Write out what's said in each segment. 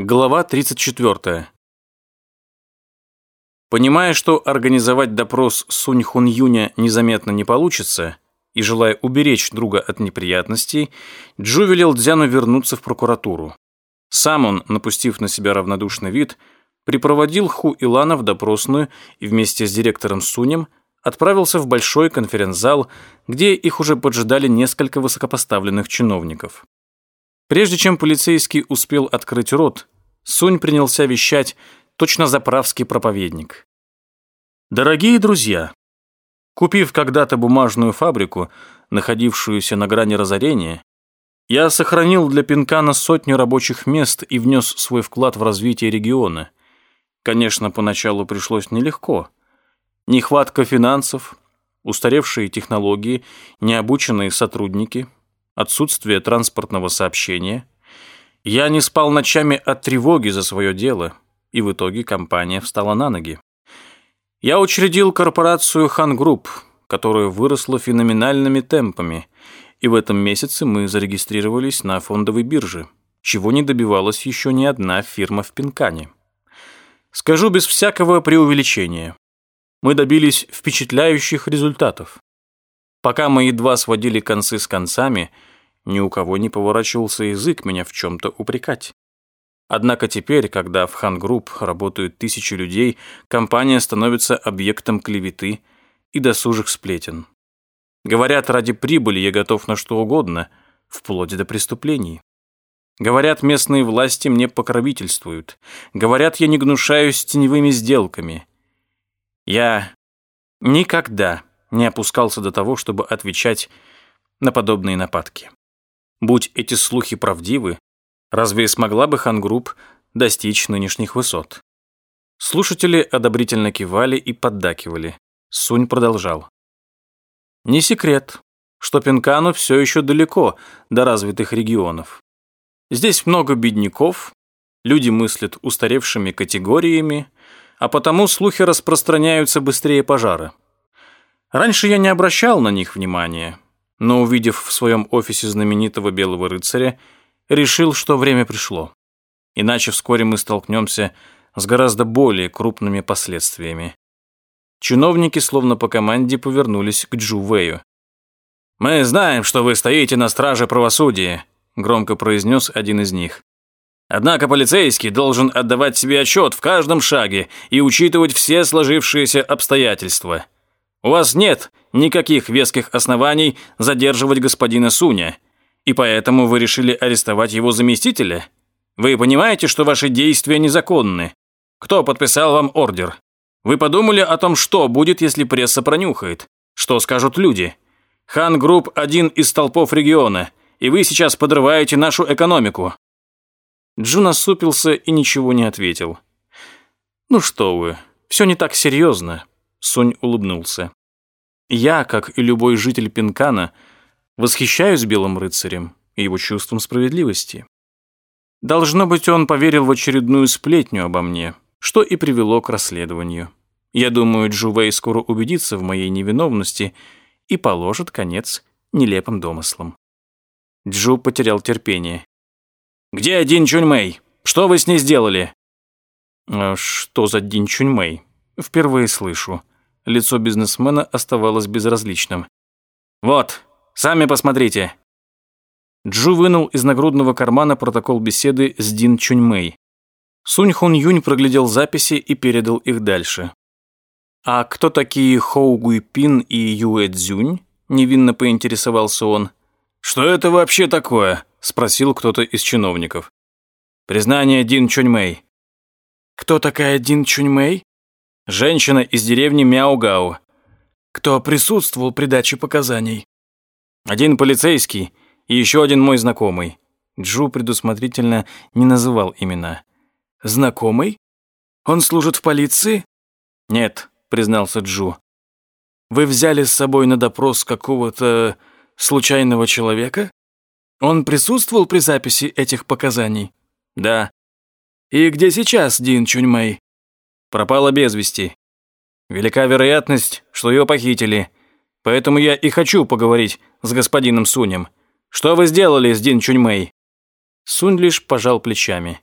Глава 34. Понимая, что организовать допрос Сунь Хун Юня незаметно не получится, и желая уберечь друга от неприятностей, Джу велел Дзяну вернуться в прокуратуру. Сам он, напустив на себя равнодушный вид, припроводил Ху Илана в допросную и вместе с директором Сунем отправился в большой конференц-зал, где их уже поджидали несколько высокопоставленных чиновников. Прежде чем полицейский успел открыть рот, Сунь принялся вещать точно заправский проповедник. Дорогие друзья, купив когда-то бумажную фабрику, находившуюся на грани разорения, я сохранил для Пинкана сотню рабочих мест и внес свой вклад в развитие региона. Конечно, поначалу пришлось нелегко. Нехватка финансов, устаревшие технологии, необученные сотрудники – отсутствие транспортного сообщения. Я не спал ночами от тревоги за свое дело, и в итоге компания встала на ноги. Я учредил корпорацию «Хан Групп», которая выросла феноменальными темпами, и в этом месяце мы зарегистрировались на фондовой бирже, чего не добивалась еще ни одна фирма в Пинкане. Скажу без всякого преувеличения. Мы добились впечатляющих результатов. Пока мы едва сводили концы с концами – ни у кого не поворачивался язык меня в чем-то упрекать. Однако теперь, когда в Хан-Групп работают тысячи людей, компания становится объектом клеветы и досужих сплетен. Говорят, ради прибыли я готов на что угодно, вплоть до преступлений. Говорят, местные власти мне покровительствуют. Говорят, я не гнушаюсь теневыми сделками. Я никогда не опускался до того, чтобы отвечать на подобные нападки. Будь эти слухи правдивы, разве смогла бы Хангрупп достичь нынешних высот? Слушатели одобрительно кивали и поддакивали. Сунь продолжал. Не секрет, что Пинкану все еще далеко до развитых регионов. Здесь много бедняков, люди мыслят устаревшими категориями, а потому слухи распространяются быстрее пожара. Раньше я не обращал на них внимания, но, увидев в своем офисе знаменитого белого рыцаря, решил, что время пришло. Иначе вскоре мы столкнемся с гораздо более крупными последствиями. Чиновники, словно по команде, повернулись к Джу Вэю. «Мы знаем, что вы стоите на страже правосудия», громко произнес один из них. «Однако полицейский должен отдавать себе отчет в каждом шаге и учитывать все сложившиеся обстоятельства». У вас нет никаких веских оснований задерживать господина Суня, и поэтому вы решили арестовать его заместителя? Вы понимаете, что ваши действия незаконны? Кто подписал вам ордер? Вы подумали о том, что будет, если пресса пронюхает? Что скажут люди? Хан Групп – один из столпов региона, и вы сейчас подрываете нашу экономику». Джун насупился и ничего не ответил. «Ну что вы, все не так серьезно. Сунь улыбнулся. «Я, как и любой житель Пинкана, восхищаюсь Белым рыцарем и его чувством справедливости. Должно быть, он поверил в очередную сплетню обо мне, что и привело к расследованию. Я думаю, Джувей скоро убедится в моей невиновности и положит конец нелепым домыслам». Джу потерял терпение. «Где один Чуньмэй? Что вы с ней сделали?» «А «Что за Дин Чуньмэй? Впервые слышу. Лицо бизнесмена оставалось безразличным. «Вот, сами посмотрите». Джу вынул из нагрудного кармана протокол беседы с Дин Чуньмэй. Сунь Хун Юнь проглядел записи и передал их дальше. «А кто такие Хоу Гуй Пин и Юэ Цзюнь?» – невинно поинтересовался он. «Что это вообще такое?» – спросил кто-то из чиновников. «Признание Дин Чуньмэй». «Кто такая Дин Чуньмэй?» Женщина из деревни Мяугау. Кто присутствовал при даче показаний? Один полицейский и еще один мой знакомый. Джу предусмотрительно не называл имена. Знакомый? Он служит в полиции? Нет, признался Джу. Вы взяли с собой на допрос какого-то случайного человека? Он присутствовал при записи этих показаний? Да. И где сейчас Дин Чуньмэй? Пропала без вести. Велика вероятность, что ее похитили. Поэтому я и хочу поговорить с господином Сунем. Что вы сделали с Дин Чуньмэй?» Сунь лишь пожал плечами.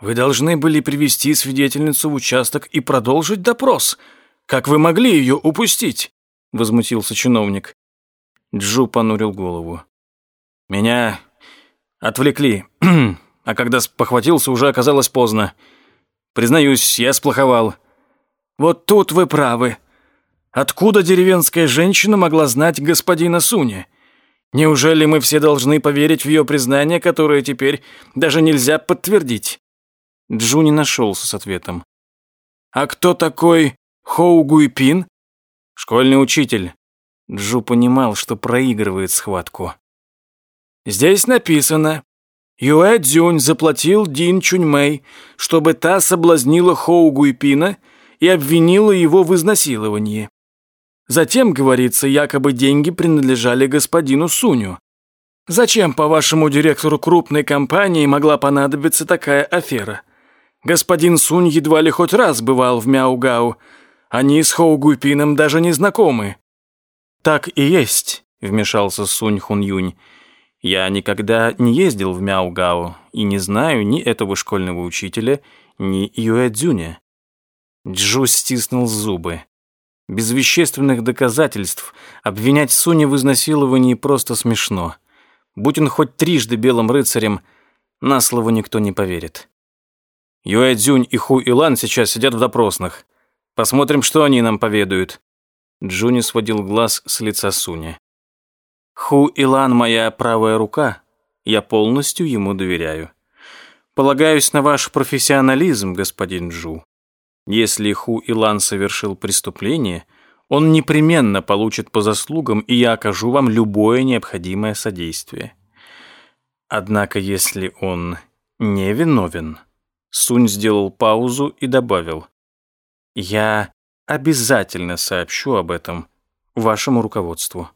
Вы должны были привести свидетельницу в участок и продолжить допрос. Как вы могли ее упустить?» — возмутился чиновник. Джу понурил голову. «Меня отвлекли, а когда похватился, уже оказалось поздно. Признаюсь, я сплоховал». «Вот тут вы правы. Откуда деревенская женщина могла знать господина Суни? Неужели мы все должны поверить в ее признание, которое теперь даже нельзя подтвердить?» Джу не нашелся с ответом. «А кто такой Хоу Гуйпин?» «Школьный учитель». Джу понимал, что проигрывает схватку. «Здесь написано, Юэ Цзюнь заплатил Дин Чуньмэй, чтобы та соблазнила Хоу Гуйпина и обвинила его в изнасиловании. Затем, говорится, якобы деньги принадлежали господину Суню. Зачем, по вашему директору крупной компании, могла понадобиться такая афера? Господин Сунь едва ли хоть раз бывал в Мяугау. Они с Хоу Гуйпином даже не знакомы. Так и есть, вмешался Сунь Хун Юнь. Я никогда не ездил в Мяугау и не знаю ни этого школьного учителя, ни Юэ Цзюня. Джу стиснул зубы. Без вещественных доказательств обвинять Суни в изнасиловании просто смешно. Будь он хоть трижды белым рыцарем, на слово никто не поверит. Юэ Цзюнь и Ху Илан сейчас сидят в допросных. Посмотрим, что они нам поведают. Джуни сводил глаз с лица Суни. Ху Илан моя правая рука. Я полностью ему доверяю. Полагаюсь на ваш профессионализм, господин Джу. Если Ху Илан совершил преступление, он непременно получит по заслугам, и я окажу вам любое необходимое содействие. Однако, если он не виновен, Сунь сделал паузу и добавил, «Я обязательно сообщу об этом вашему руководству».